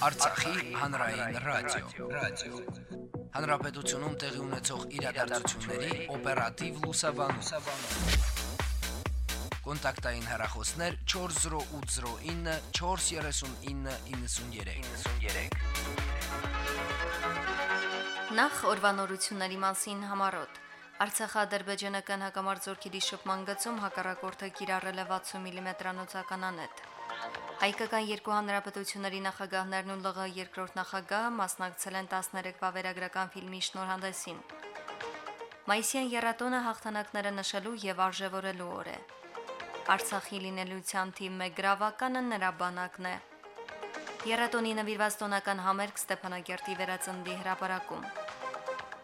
Արցախի հանրային ռադիո, ռադիո։ Հանրապետությունում տեղի ունեցող իրադարձությունների օպերատիվ լուսաբանում։ Կոնտակտային հեռախոսներ 40809 43993։ 93։ Նախ օրվանորությունների մասին համարոտ։ Արցախա-ադրբեջանական հակամարտությունների շփման գծում հակառակորդը կիրառել է 60 մմ-անոցական անետ։ Հայկական երկու հանրապետությունների նախագահներն ու ԼՂ երկրորդ նախագահը մասնակցել են 13 վավերագրական ֆիլմի շնորհանդեսին։ Մայիսյան երաթոնը հաղթանակները նշելու եւ արժևորելու օր է։ Արցախի լինելիության թիմ 1 գրավականը նրա բանակն է։ Երաթոնի նվիրված տոնական համերգ Ստեփանագերտի վերածնդի հրապարակում։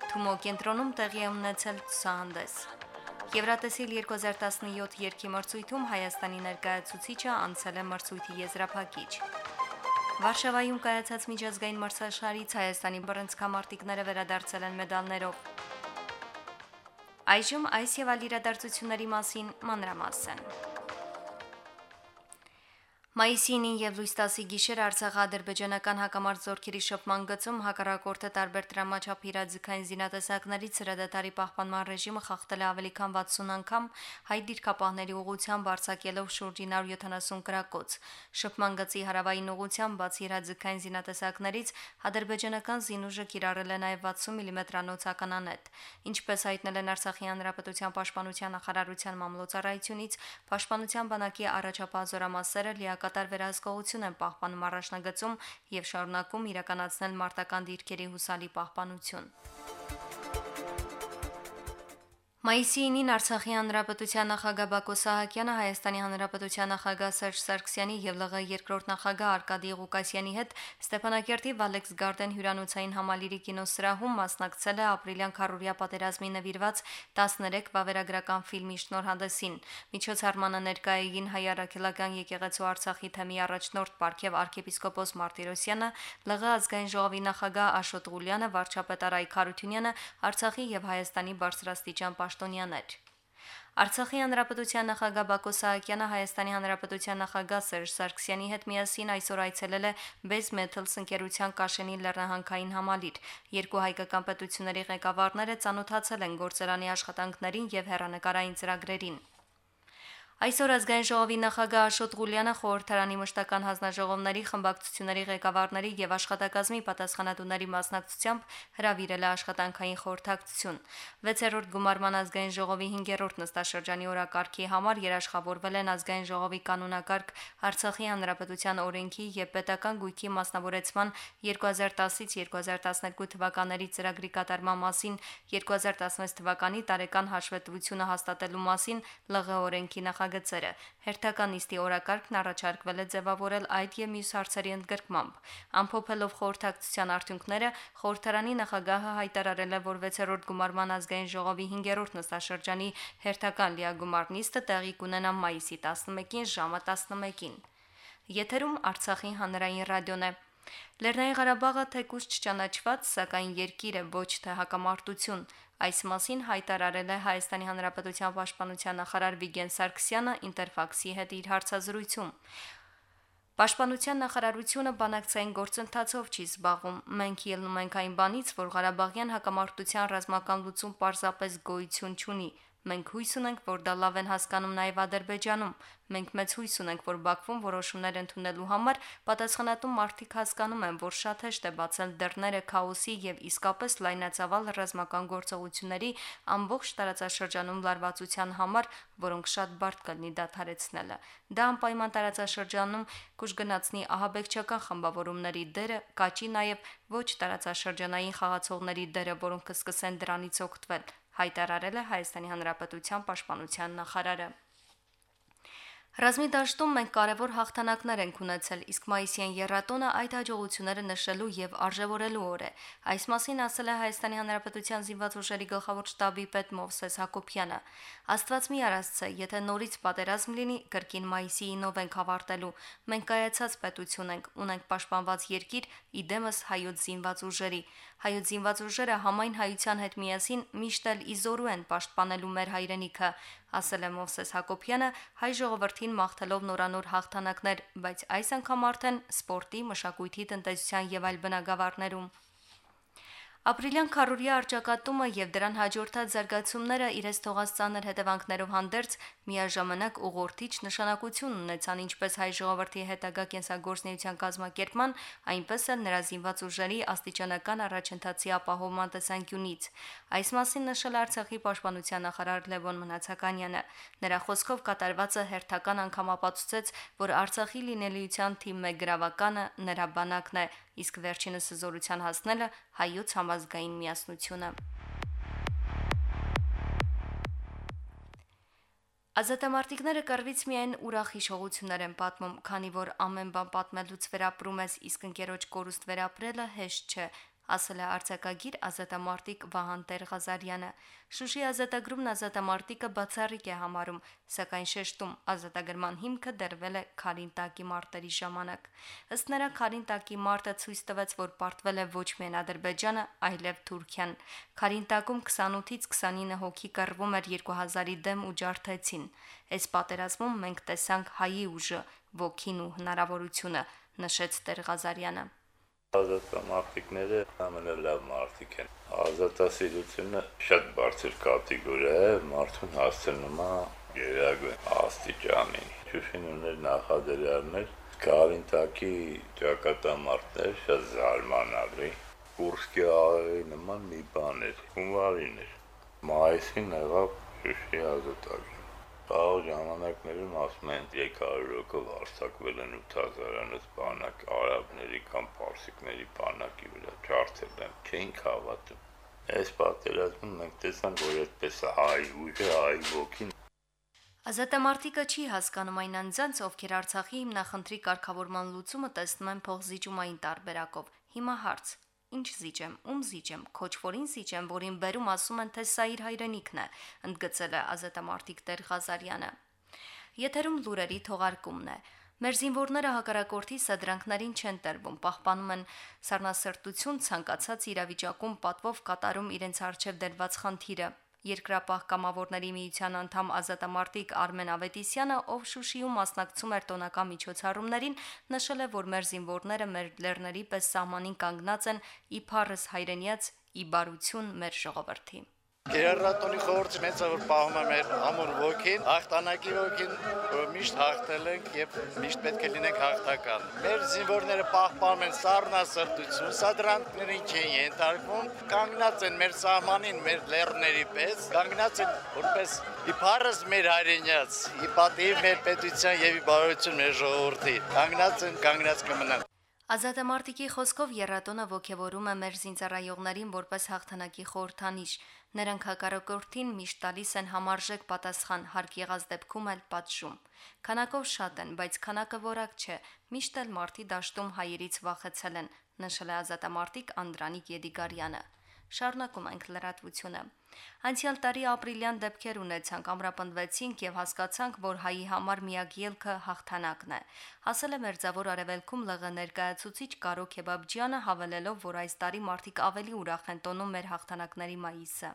Թումո կենտրոնում տեղի ունեցել ցուցահանդես։ Եվրատեսիլ 2017 երկի մրցույթում Հայաստանի ներկայացուցիչը անցել է մրցույթի եզրափակիչ։ Վարշավայում կայացած միջազգային մրցաշարից Հայաստանի բռնցքամարտիկները վերադարձել են մեդալներով։ Այժմ այս եւ այլ իրադարձությունների մասին մանրամասն։ Մայիսինին եւ լույս 10-ի գիշեր Արցախա-ադրբեջանական հակամարտ զորքերի շփման գծում հակառակորդը տարբեր դրամաչափ իրազեկային զինատեսակներից հրադադարի պահպանման ռեժիմը խախտել է ավելի քան 60 անգամ հայ դիրքապահների ուղությամբ արձակելով շուրջ 970 գրակոց։ Շփման գծի հարավային ուղությամբ բացի իրազեկային զինատեսակներից ադրբեջանական զինուժը կիրառել է նաեւ 60 մմ-անոց ականանետ։ Ինչպես հայտնել են Արցախի հանրապետության պաշտպանության նախարարության մամլոցարայությունից, պաշտպանության բանակի առաջապահ զորամասերը լիակ կատար վերահսկողություն են պահպանում առաջնագծում եւ շարունակում իրականացնել մարտական դիրքերի հուսալի պահպանություն։ Մայիսի 9-ին Արցախի հանրապետության նախագահ Բակո Սահակյանը Հայաստանի հանրապետության նախագահ Սերժ Սարգսյանի եւ ԼՂ երկրորդ նախագահ Արկադի Ղուկասյանի հետ Ստեփանակերտի Վալեքս Գարդեն հյուրանոցային համալիրի կինոսրահում մասնակցել է ապրիլյան քարորիա պատերազմի նվիրված 13 վավերագրական ֆիլմի շնորհանդեսին։ Միջոցառմանը ներկայ էին հայ առաքելական եկեղեցու Արցախի թեմի առաջնորդ Պարքև arczepiskopos Մարտիրոսյանը, ԼՂ ազգային ժողովի նախագահ Աշոտ Ղուլյանը, վարչապետ Արայք Խարությունյանը, Արցախի եւ Հայաստանի բարձրաստիճան պաշտոնյաներ։ Արցախի հանրապետության նախագահ Բակո Սահակյանը Հայաստանի հանրապետության նախագահ Սերժ Սարգսյանի հետ միասին այսօր այցելել է Base Metals ընկերության Կաշենի լեռնահանքային համալիր։ Երկու հայկական պետությունների ղեկավարները ցանոթացել են գործարանի աշխատանքներին եւ հերանեկարային ծրագրերին։ Այսօր ազգային ժողովի նախագահ Աշոտ Ղուլյանը խորհրդարանի մշտական հանձնաժողովների խմբակցությունների ղեկավարների եւ աշխատակազմի պատասխանատուների մասնակցությամբ հրավիրել է աշխատանքային խորհրդակցություն։ 6-րդ գումարման ազգային ժողովի 5-րդ նստաշրջանի օրակարգի համար երաշխավորվել են ազգային ժողովի կանոնակարգ Արցախի հանրապետության օրենքի եւ պետական գույքի մասնավորեցման 2010-ից 2012 թվականների ծրագրի կատարման մասին 2016 թվականի տարեկան հաշվետվությունը հաստատելու մասին ԼՂ օրենքի նախ նախագծերը։ Հերթական նիստի օրակարգն առաջարկվել է ձևավորել այդ եւ մյուս հարցերի ընդգրկմամբ։ Ամփոփելով խորհրդակցության արդյունքները, խորհրդարանի նախագահը հայտարարել է, որ 6-րդ գումարման ազգային ժողովի 5-րդ նստաշրջանի հերթական լիագումար նիստը տեղի կունենա մայիսի 11-ին ժամը 11-ին։ Եթերում Արցախի հանրային ռադիոն է։ Լեռնային Ղարաբաղը թեկուզ չճանաչված, սակայն երկիր է ոչ թե հակամարտություն։ Այս մասին հայտարարել է Հայաստանի Հանրապետության Պաշտպանության նախարար Վիգեն Սարգսյանը Ինտերֆաքսի հետ իր հարցազրույցում։ Պաշտպանության նախարարությունը բանակցային գործընթացով չի զբաղվում։ Մենք ելնում ենք այն բանից, որ Ղարաբաղյան հակամարտության ռազմական լուծում պարզապես գոյություն չունի։ Մենք հույս ունենք, որ դա լավ են հասկանում նաև Ադրբեջանում։ Մենք մեծ հույս ունենք, որ Բաքվում որոշումներ ընդունելու համար պատասխանատու մարդիկ հասկանում են, որ շատ հեշտ է բացել դռները քաոսի եւ իսկապես լայնածավալ ռազմական գործողությունների ամբողջ տարածաշրջանում լարվածության համար, որոնք շատ բարդ կլինի դադարեցնելը։ Դա անպայման տարածաշրջանում կուժգնացնի ահաբեկչական խմբավորումների դերը, կաճի նաև ոչ տարածաշրջանային խաղացողների դերը, որոնք կսկսեն դրանից օգտվել հայտարարել է Հայաստանի Հանրապետության Պաշտպանության նախարարը։ Ռազմի դաշտում մենք կարևոր հաղթանակներ ենք ունեցել, իսկ մայիսյան երրատոնը այդ հաջողությունները նշելու եւ արժևորելու օր է։ Այս մասին ասել է Հայաստանի Հանրապետության զինված ուժերի գլխավոր շտաբի պետ Մովսես Հակոբյանը։ Աստված մի արածցե, եթե նորից պատերազմ լինի, կրկին մայիսի 9-ով ենք ավարտելու։ Մենք կայացած պետություն ենք, ունենք պաշտպանված երկիր, իդեմս հայոց զինված ուժերի։ Հայոց զինված ուժերը համայն հայության հետ միասին միշտ էլ իզորու են պաշտպանելու մեր հայրենիքը։ ասել է Մովսես Հակոբյանը հայ ժողովրդին մաղթելով նորանոր հաղթանակներ, բայց այս անգամ արդեն սպորտի, մշակույթի, տնտեսության եւ այլ բնագավառներում։ Ապրիլյան քարորիա արճակատումը եւ դրան հաջորդած զարգացումները իրենց թողած ցաներ հետևանքներով հանդերձ միաժամանակ ուղղորդիչ նշանակություն ունեցան ինչպես հայ ժողովրդի հետագա կենսագործնեության կազմակերպման, այնպես էլ նրա զինված ուժերի աստիճանական առաջընթացի ապահովման տեսանկյունից։ Այս մասին նշել Արցախի պաշտպանության նախարար Լևոն Մնացականյանը։ Նրա խոսքով կատարվածը հերթական անգամ ապացուցեց, որ Արցախի լինելիության թիմ 1 գրավականը նրա բանակն է, իսկ վերջինս զորության հասնելը հայոց համազգային միասնությունը։ Ազատամարտիկները կռվից միայն ուրախ հիշողություններ են պատմում, քանի որ ամեն բան պատմելուց վերապրում ես, իսկ ընկերոջ կորուստ վերապրելը հեշտ չէ, ասել է արձակագիր ազատամարտիկ Վահան Տեր-Ղազարյանը։ Շուշի ազատագրումն ազատամարտիկը բացառիկ է համարում, սակայն շեշտում ազատագրման հիմքը դրվել է Խարինտակի մարտերի ժամանակ։ Ըստ նրա Խարինտակի մարտը ցույց տվեց, որ պարտվել է ոչ միայն Ադրբեջանը, այլև Թուրքիան։ Խարինտակում 28-ից 29 հոգի կռվում էր 2000-ի դեմ ու ջարդեցին։ Այս պատերազմում մենք տեսանք հայի ուժը, ոգին ու հնարավորությունը, նշեց Տեր-Ղազարյանը ազատամարտիկները ամենալավ մարդիկ են։ Ազատասիրությունը շատ բարձր կատեգորիա է, մարդուն հասցնում է գերագույն աստիճանի։ Շուշին ուներ նախադրյալներ, Կարինտակի ճակատամարտներ շատ զարմանալի։ Կուրսկի աղերի նման մի բան էր, հունվարին էր։ Մայիսին եղավ Շուշի ազատագրում Բաղ ժամանակներում ասում են 300 ռոկով արձակվել են 8000-անոց բանակ արաբների կամ պարսիկների բանակի վրա ջարդել են, չէինք հավատում։ Այս պատերազմում մենք տեսանք, որ այդպես է հայ ուժը, հայ ոգին Ազատամարտիկը չի հասկանում այն անձանց, ովքեր Արցախի հիմնախնդրի կարգավորման լուծումը տեսնում են փողզիջումային տարբերակով։ Հիմա հարց. Ինչ զիջեմ, ում զիջեմ, քոչվորին զիջեմ, որին բերում ասում են, թե սա իր հայրենիքն է, ընդգծել է Ազատամարտիկ Տեր Ղազարյանը։ Եթերում լուրերի թողարկումն է։ Մեր զինվորները հակարակորթի սադրանքներին չեն տրվում, պահպանում են սառնասրտություն ցանկացած իրավիճակում պատվով կատարում իրենց արժև դրված խնդիրը, Երկրապահ կամավորների միության անդամ Ազատամարտիկ Արմեն Ավետիսյանը, ով Շուշիում մասնակցում էր տոնական միջոցառումներին, նշել է, որ մեր զինվորները մեր լեռների պես սահմանին կանգնած են իբարս հայրենիած ի բարություն մեր ժողովրդի։ Գերարատոնի խորհրդի մեծ է որ պահում է մեր ամուր ոգին, հաղթանակի ոգին, որ միշտ հաղթել ենք եւ միշտ պետք է լինենք հաղթական։ Մեր զինվորները պահպանում են սառնասրտություն, սադրանքներին չեն ենթարկվում, կանգնած են մեր սահմանին, մեր լեռների պես, կանգնած են որպես իբարս մեր հայրենյաց, ի պատիվ մեր պետության եւ ի բարություն մեր ժողովրդի։ Կանգնած են, կանգնած կմնան։ Ազատամարտիկի խոսքով երրատոնը ողջևորում է մեր զինծառայողներին որպես հաղթանակի խորհրդանիշ։ Նրանք հակառակորդին միշտ տալիս են համարժեք պատասխան, հարկ եղած դեպքում էլ պատժում։ Քանակով շատ են, բայց քանակը որակ չէ։ Միշտ էլ մարտի դաշտում հայերից վախեցել են, նշել է ազատամարտիկ Անդրանիկ Եդիգարյանը։ Շարունակում ենք լրատվությունը։ Անցյալ տարի ապրիլյան դեպքեր ունեցանք, ամրապնդվեցինք եւ հասկացանք, որ հայի համար միակ ելքը հաղթանակն է։ Ասել է Մերձավոր Արևելքում ԼՂ ներկայացուցիչ Կարո Քեբաբջյանը, հավելելով, որ այս տարի մարդիկ ավելի ուրախ են տոնում մեր հաղթանակների մայիսը։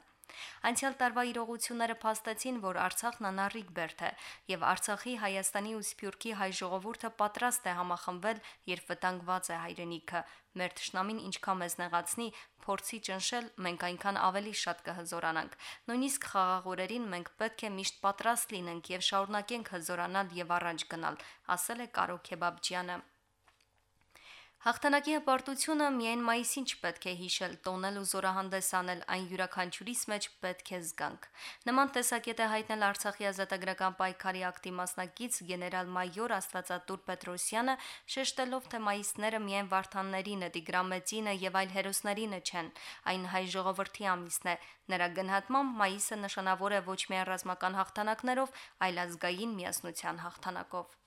Անցյալ տարվա իրողությունները փաստեցին, որ Արցախն անառիկ բերդ է եւ Արցախի, Հայաստանի ու Սփյուռքի հայ ժողովուրդը պատրաստ է համախմբվել, երբ վտանգված է հայրենիքը։ Մեր ճշնամին ինչքան մեզ նեղացնի, փորձի ճնշել, մենք այնքան ավելի շատ կհզորանանք։ Նույնիսկ խաղաղորերին մենք պետք է միշտ պատրաստ լինենք եւ շարունակենք հզորանալ եւ առաջ գնալ, ասել է Կարո Քեբաբջյանը։ Հաղթանակի հպարտությունը միայն մայիսին չպետք է հիշել, տոնել ու զորահանդես անել, այն յուրաքանչյուրիս մեջ պետք է զգանք։ Նման տեսակետ է հայտնել Արցախի ազատագրական պայքարի ակտի մասնակից գեներալ-մայոր Աստվածատուր Պետրոսյանը, շեշտելով, թե մայիսները միայն վարդաններինը, Տիգրամեծինը եւ այլ հերոսներինը չեն, այն հայ ժողովրդի ամիսն է։ Նրա գնահատմամբ մայիսը նշանավոր է ոչ միայն ռազմական հաղթանակներով, այլ ազգային միասնության հաղթանակով։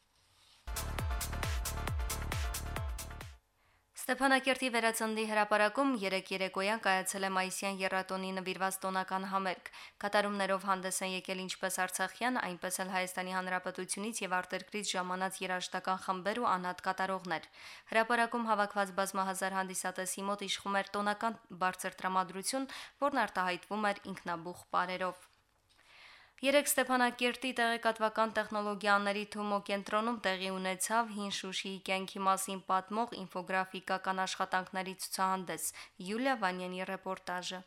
Ստեփանակերտի վերածնդի հրապարակում 3 երեկոյան կայացել է մայիսյան երաթոնի նվիրված տոնական համերգ։ Կատարումներով հանդես են եկել ինչպես Արցախյան, այնպես էլ Հայաստանի Հանրապետությունից եւ արտերկրից ժամանած երաժշտական խմբեր ու անհատ կատարողներ։ Հրապարակում հավաքված բազմահազար հանդիսատեսի մոտ իշխում էր տոնական բարձր տրամադրություն, որն արտահայտվում էր ինքնաբուխ բարերով։ Երեք Ստեփանակերտի տեղեկատվական տեխնոլոգիաների Թումո կենտրոնում տեղի ունեցավ հին Շուշիի կյանքի մասին պատմող ինֆոգրաֆիկական աշխատանքների ցուցահանդես։ Յուլիա Վանյանի ռեպորտաժը։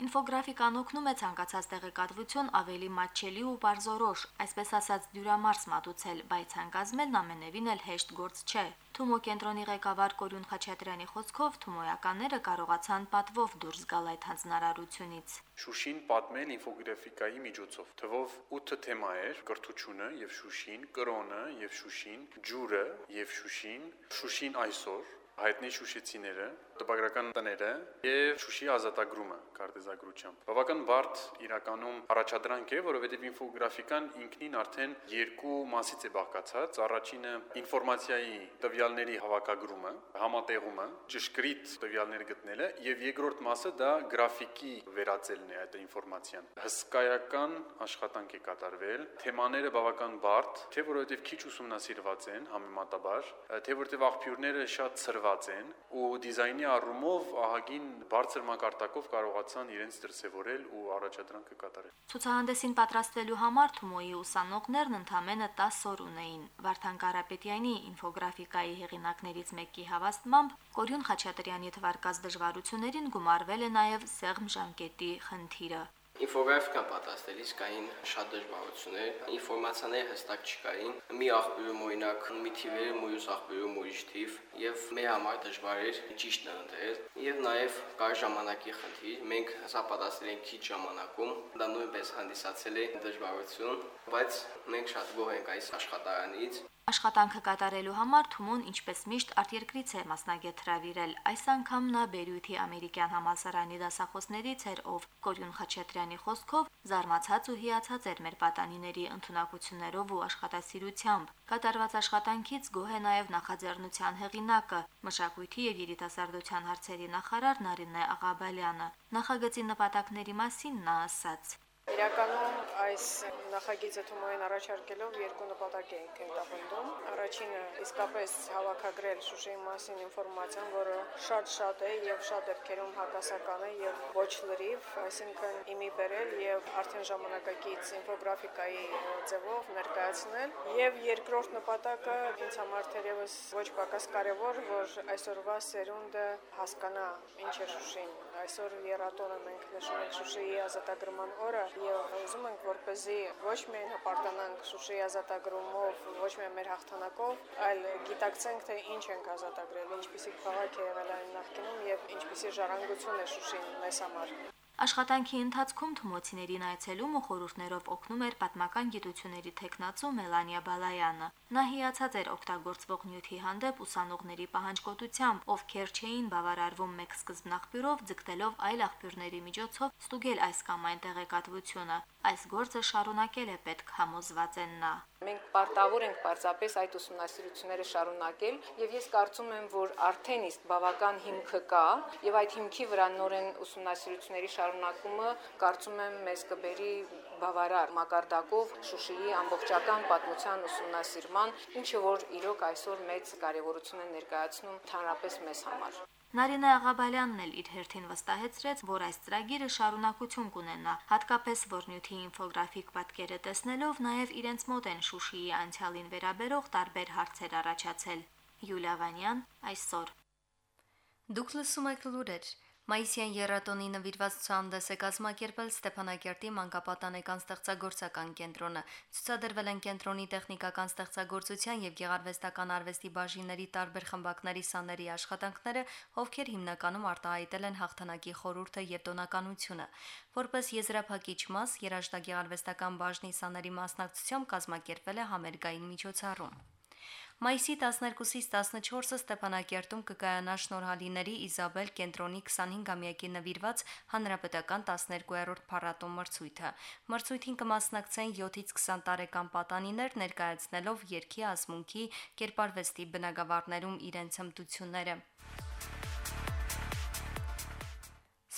Ինֆոգրաֆիկան օգնում է ցանկացած տեղեկատվություն ավելի մատչելի ու բարձորոշ, այսպես ասած դյուրամարս մատուցել, բայց հանգազմելն ամենևին էլ հեշտ գործ չէ։ Թումո կենտրոնի ղեկավար Կորյուն Խաչատրյանի խոսքով թումոյականները կարողացան պատվով դուրս գալ այդ հանձնարարությունից։ Շուշին պատմել ինֆոգրաֆիկայի միջոցով։ Թվով 8 թեմա էր՝ կրթությունը եւ Շուշին, կրոնը եւ Շուշին, ջուրը եւ Շուշին, Շուշին այսօր, հայտնի շուշեցիները, տպագրական տները եւ Շուշի ազատագրումը քարտեզագրությամբ։ Բավական բարդ իրականում առաջադրանք է, որովհետեւ ինֆոգրաֆիկան ինքնին արդեն երկու մասից է բաղկացած։ Առաջինը ինֆորմացիայի տվյալների հավաքագրումը, համատեղումը, ճշգրիտ տվյալներ գտնելը եւ երկրորդ մասը դա գրաֆիկի վերածելն է այդ ինֆորմացիան։ Հսկայական աշխատանք է կատարվել, թեմաները բավական բարդ, թե որովհետեւ քիչ ուսումնասիրված են համեմատաբար, թե որովհետեւ աղբյուրները շատ ծրված են ու դիզայնի առումով ահագին բարձր մակարդակով կարողացան իրենց դրսևորել ու առաջադրանքը կատարել։ Ցուցահանդեսին պատրաստվելու համար Թումոյի ուսանողներն ընդամենը 10 օր ունեին։ Վարդան Կարապետյանի ինֆոգրաֆիկայի հեղինակներից մեկի հավաստմամբ Կորյուն Խաչատրյանի թվարկած դժվարություններին գումարվել է նաև սեղմ ժամկետի խնդիրը։ Ինֆոգրաֆիկան պատրաստելիս կային շատ դժվարություններ, ինֆորմացիաները հստակ չկային։ Մի աղբյուրում օրինակ մի թիվ էր, մյուս աղբյուրում ուրիշ թիվ, եւ մեր համար դժվար էր ճիշտ ընտրել։ Եվ նաեւ կար ժամանակի խնդիր։ Մենք սա պատրաստել ենք քիչ ժամանակում, դա նույնպես հանդիսացել է դժվարություն, բայց մենք շատ գոհ ենք այս աշխատարանից Աշխատանքը կատարելու համար Թումոն ինչպես միշտ արտերկրից է մասնագետ հravirել։ Այս անգամ նա Բերյութի ամերիկյան համալսարանի դասախոսներից էր, ով Կորյուն Խաչատրյանի խոսքով զարմացած ու հիացած էր մեր պատանիների ընտունակություններով ու աշխատասիրությամբ։ Կատարված աշխատանքից գոհ է նաև նախաձեռնության հեղինակը, մշակույթի եւ երիտասարդության հարցերի նախարար Նարինե Աղաբալյանը։ Նախագծի նպատակների մասին նա ասաց. Իրականում այս նախագիծը Թումոյին առաջարկելով երկու նպատակ էինք հետապնդում։ Առաջինը իսկապես հավաքագրել Շուշիի մասին ինֆորմացիան, որը շատ-շատ է եւ շատ դեպքերում հակասական է եւ ոչ լրիվ, այսինքն իմի բերել եւ արդեն ժամանակակից ինֆոգրաֆիկայի ձևով ներկայացնել։ Եվ երկրորդ նպատակը ինձ համար թերևս ոչ պակաս կարևոր, որ այսօրվա սերունդը հասկանա ինչ է Շուշին այսօր երաթոնը մենք նշում ենք Շուշիի ազատագրման օրը եւ ուզում ենք որպեսզի ոչ միայն հպարտանանք Շուշիի ազատագրումով, ոչ միայն մեր հաղթանակով, այլ գիտակցենք թե ինչ ենք ազատագրել, ինչպիսի քաղաք է եղել այն նախկինում եւ ինչպիսի ժառանգություն է Շուշին մեզ համար։ Աշխատանքի ընթացքում թմոցիներին այցելում ու խորհուրդներով օգնում էր պատմական գիտությունների տեխնացու Մելանիա Բալայանը։ Նա հիացած էր օգտագործվող նյութի հանդեպ ուսանողների պահանջկոտությամբ, ովքեր չէին բավարարվում մեկ սկզբնաղբյուրով, ձգտելով այլ աղբյուրների միջոցով ստուգել այս կամ այն տեղեկատվությունը։ Այս գործը շարունակել է պետք համոզված են նա։ Մենք պարտավոր ենք պարզապես այդ ուսումնասիրությունները շարունակել եւ ես կարծում եմ, որ արդեն իսկ բավական հիմքը կա եւ այդ հիմքի վրա նորեն ուսումնասիրությունների շարունակումը կարծում եմ մեզ կբերի բավարար մակարդակով Շուշիի ամբողջական պատմության ուսումնասիրման, ինչը որ իրոք այսօր մեծ կարևորություն է ներկայացնում ընդհանրապես մեզ համար։ Նարինե Աղաբալյանն էլ իր հերթին վստահեցրեց, որ այս ծրագիրը շարունակություն կունենա, հատկապես որ նյութի ինֆոգրաֆիկ պատկերը տեսնելով նաև իրենց մոտ են Շուշիի անցյալին վերաբերող տարբեր հարցեր առաջացել։ Յուլիա Վանյան այսօր Դուք լսում եք լուրեր Մայիսյան երաթոնի նվիրված ցուցահանդես է կազմակերպել Ստեփանակերտի մանկապատանեկան ստեղծագործական կենտրոնը։ Ցուցադրվել են կենտրոնի տեխնիկական ստեղծագործության եւ գեղարվեստական արվեստի բաժինների տարբեր խմբակների սաների աշխատանքները, ովքեր հիմնականում արտահայտել են հաղթանակի խորհուրդը եւ տոնականությունը։ Որպես եզրափակիչ մաս, երաժշտագեղարվեստական բաժնի սաների մասնակցությամբ կազմակերպվել է համերգային միջոցառում։ Մայիսի 12-ից 14-ը Ստեփանակերտում կկայանա շնորհալիների Իզաբել կենտրոնի 25-ամյակի նվիրված հանրապետական 12-րդ փառատոն մրցույթը։ Մրցույթին կմասնակցեն 7-ից 20 տարեկան պատանիներ ներկայացնելով երկի ազմունքի կերպարվեստի բնագավառներում իրենց հմտությունները։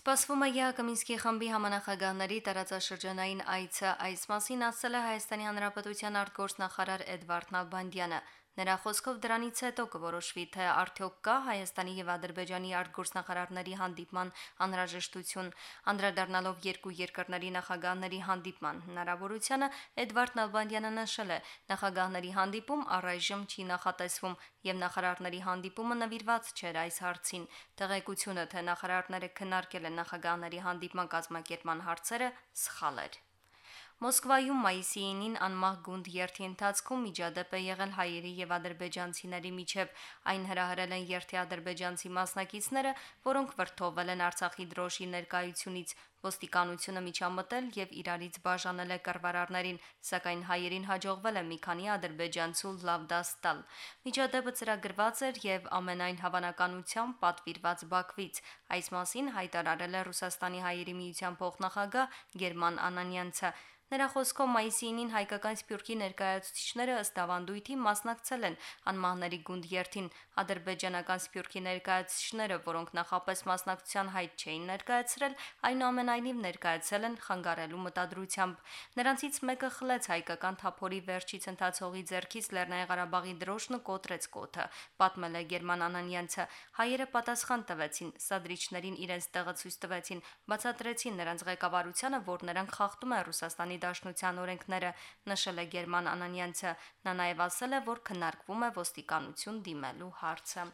Սպասվում է Յակոմինսկի խմբի համանախագահների տարածաշրջանային այցը։ Այս մասին ասել է Հայաստանի Հանրապետության արտգործնախարար Էդվարդ Նալբանդյանը։ Նրա խոսքով դրանից հետո կորոշվի, թե արդյոք կա Հայաստանի եւ Ադրբեջանի արտգործնախարարների հանդիպման անհրաժեշտություն, անդրադառնալով երկու երկրների նախագահների հանդիպման հնարավորությանը Էդվարդ Նալբանդյանը նշել է. նախագահների հանդիպում առայժմ չի նախատեսվում եւ նախարարների հանդիպումը նվիրված չէր այս հարցին։ Տեղեկությունը, թե նախարարները քննարկել են նախագահների հանդիպման կազմակերպման հարցերը, սխալ էր։ Մոսկվայում մայիսի 9-ին անմահ գունդ երթի ընթացքում միջադեպ է եղել հայերի եւ ադրբեջանցիների միջև։ Այն հրահրել են երթի ադրբեջանցի մասնակիցները, որոնք վրթովել են Արցախի դրոշի ներկայությունից։ Ոստիկանությունը միջամտել եւ իրարից բաժանել է կռվարարներին, սակայն հայերին հաջողվել է մի քանի ադրբեջանցու լավ դաս տալ։ Միջադեպը ծրագրված էր եւ ամենայն հավանականությամբ պատվիրված Բաքվից։ Այս մասին հայտարարել է Ռուսաստանի հայերի միության փոխնախագահ Գերման Անանյանցը։ Նրա խոսքով մայիսի 9-ին հայկական սփյուռքի ներկայացուցիչները ըստ ավանդույթի մասնակցել են անմահների գունդ երթին ադրբեջանական սփյուռքի ներկայացուցիչները, որոնք նախապես մասնակցության հայտ չէին ներկայացրել, այնուամենայնիվ ներկայացել են խանգարելու մտադրությամբ։ Նրանցից մեկը խլեց հայկական թափորի վերջից ընթացողի ձեռքից Լեռնային Ղարաբաղի դրոշն ու կոտրեց կոթը, պատմել է Գերման Անանյանցը։ Հայերը պատասխան տվեցին, սադրիչներին իրենց տեղը ցույց տվեցին, բացատրեցին նրանց ղեկավարությանը, որ նրանք խախտում են Ռուսաստանի Դաշնության օրենքները, նշել է Գերման Անանյանցը։ Նա նաև ասել է, որ քննարկվում է ոստիկանություն դիմելու հարցը։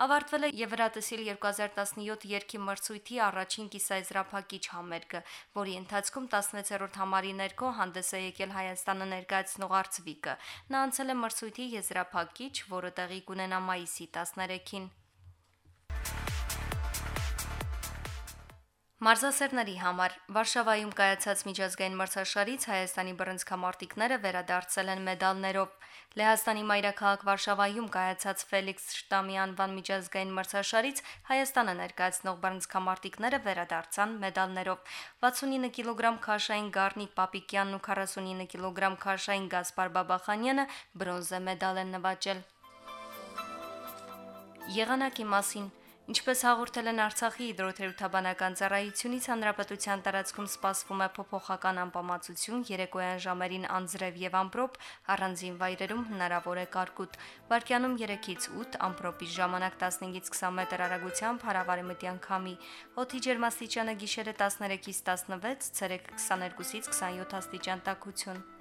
Ավարտվել է Եվրատեսիլ 2017 երկի մրցույթի առաջին կիսաեզրափակիչ համերգը, որի ընթացքում 16-րդ համարի ներքո հանդես է եկել Հայաստանը ներկայացնող Արծվիկը։ Նա անցել է մրցույթի եզրափակիչ, որը տեղի կունենա մայիսի 13-ին։ Մարզասերների համար. Վարշավայում կայացած միջազգային մրցաշարից Հայաստանի բռնցքամարտիկները վերադարձել են մեդալներով։ Լեհաստանի մայրաքաղաք Վարշավայում կայացած Ֆելիքս Շտամի անվան միջազգային մրցաշարից Հայաստանը ներկայացնող բռնցքամարտիկները վերադարձան մեդալներով։ 69 կիլոգրամ քաշային Գառնիկ Պապիկյանն ու 49 կիլոգրամ քաշային Գասպար Բաբախանյանը բրոնզե մեդալ են նվաճել։ Եղանակի մասին Ինչպես հաղորդել են Արցախի հիդրոթերապևտաբանական ծառայությունից, հանրապետության տարածքում սպասվում է փոփոխական անբավարարություն, երեկոյան ժամերին անձրև եւ ամպրոպ, առանձին վայրերում հնարավոր է կարկուտ։ Վարկյանում 3-ից 8, ամպրոպի ժամանակ 15-ից 20 մետր արագությամբ հարավարեմտյան քամի։ Օդի ջերմաստիճանը գիշերը 13-ից 16, ցերեկ 22-ից 27 աստիճան տաքություն։